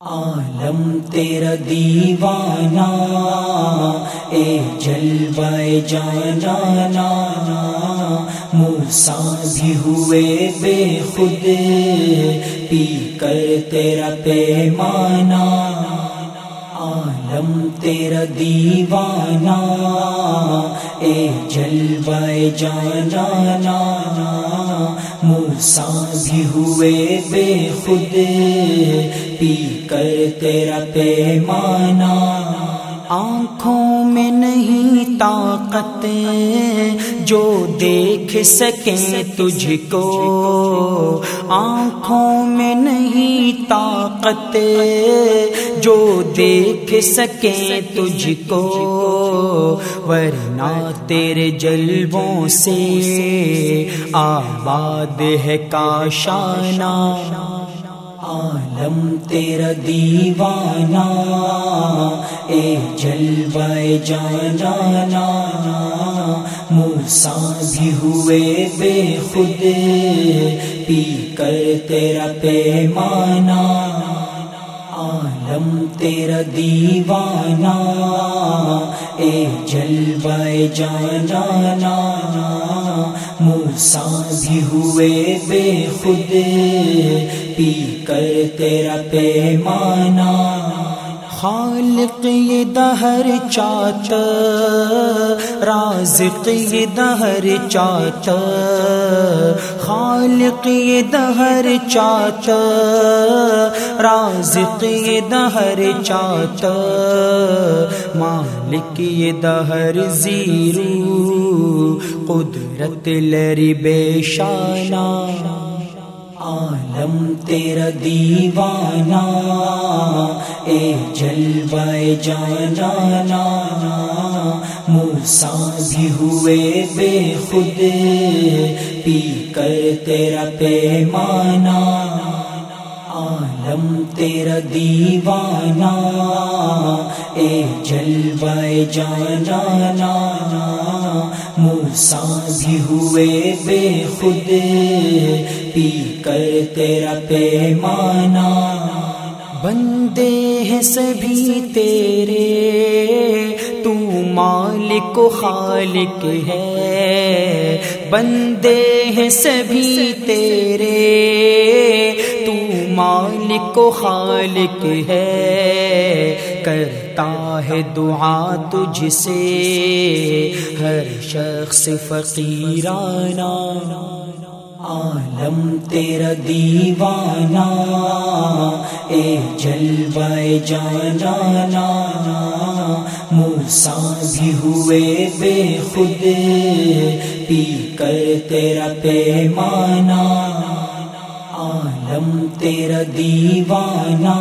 عالم تیرا دیوانہ، اے جلوائے جانا موسا بھی ہوئے بے خود، پی کر تیرا پیمانہ۔ عالم تیرا دیوانہ، اے جلوائے جانا موسا بھی ہوئے بے خود پی کر تیرا پیمانا آنکھوں میں نہیں طاقت جو دیکھ سکیں تجھ کو۔ آنکھوں میں نہیں طاقت جو دیکھ سکیں تجھ کو، ورنہ تیرے جلووں سے آباد ہے کاشانہ، عالم تیرا دیوانہ، اے جلوائے جانا موسا بھی ہوئے بے خود پی کر تیرا پیمانہ عالم تیرا دیوانہ، اے جلوائے جانا موسا بھی ہوئے بے خود پی کر تیرا پیمانا خالق یہ دہر چاچ رازق یہ دہر چاچ خالق یہ دہر چاچ رازق یہ دہر چاچ مالک یہ دہر زیرو، قدرت لری بے شانہ۔ عالم تیرا دیوانہ، اے جلوائے جانا موسا بھی ہوئے بے خود، پی کر تیرا پیمانہ۔ عالم تیرا دیوانہ، اے جلوائے جانا۔ موسا بھی ہوئے بے خود، پی کر تیرا پیمانا بندے ہیں سبھی تیرے، تو مالک و خالق ہے۔ بندے ہیں سبھی تیرے مالک و خالق ہے، کرتا ہے دعا تجھ سے ہر شخص فقیرانہ، عالم تیرا دیوانہ۔ اے جلوائے جانا موسا بھی ہوئے بے خود۔ پی کر تیرا پیمانا عالم تیرا دیوانہ،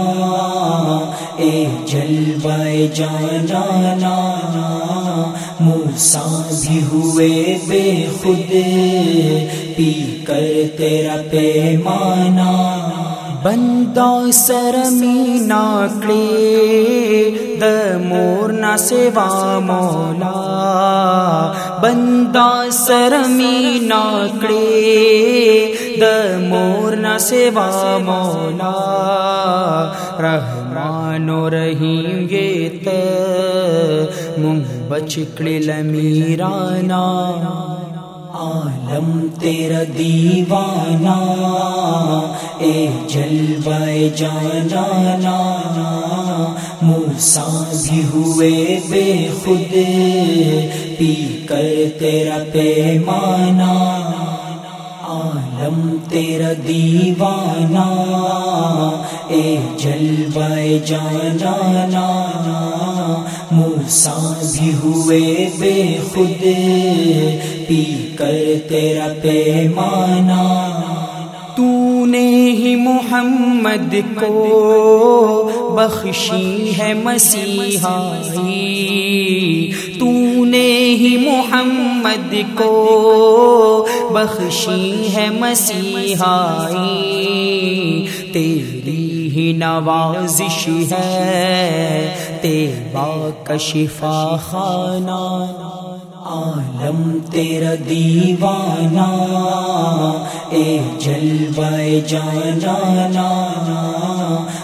اے جلوائے جانا موسا بھی ہوئے بے خود، پی کر تیرا پیمانا بندہ سرمی ناکڑے د مور نہ سیوا مولا۔ بندہ سرمی ناکڑے، د مور نہ سیوا مولا، رحمان و رحیم گے ت بچکڑے لمیرانا عالم تیرا دیوانہ، اے جلوائے جانا موسا بھی ہوئے بے خود پی کر تیرا پیمانا عالم تیرا دیوانہ، اے جلوائے جانا موسا بھی ہوئے بے خود پی کر تیرا پیمانا نے ہی محمد کو بخشی ہے مسیحائی۔ تو نے ہی محمد کو بخشی ہے مسیحائی۔ تیری ہی نوازش ہے، تیرا کشفا خانہ۔ عالم تیرا دیوانہ، اے جلوائے جانا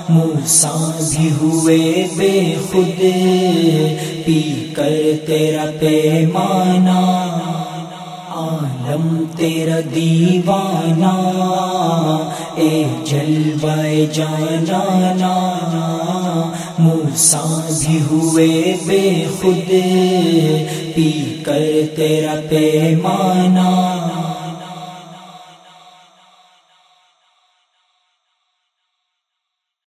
موسا بھی ہوئے بے خود، پی کر تیرا پیمانہ۔ عالم تیرا دیوانہ، اے جلوائے جانا موسا بھی ہوئے بے خود پی کر تیرا پیمانہ۔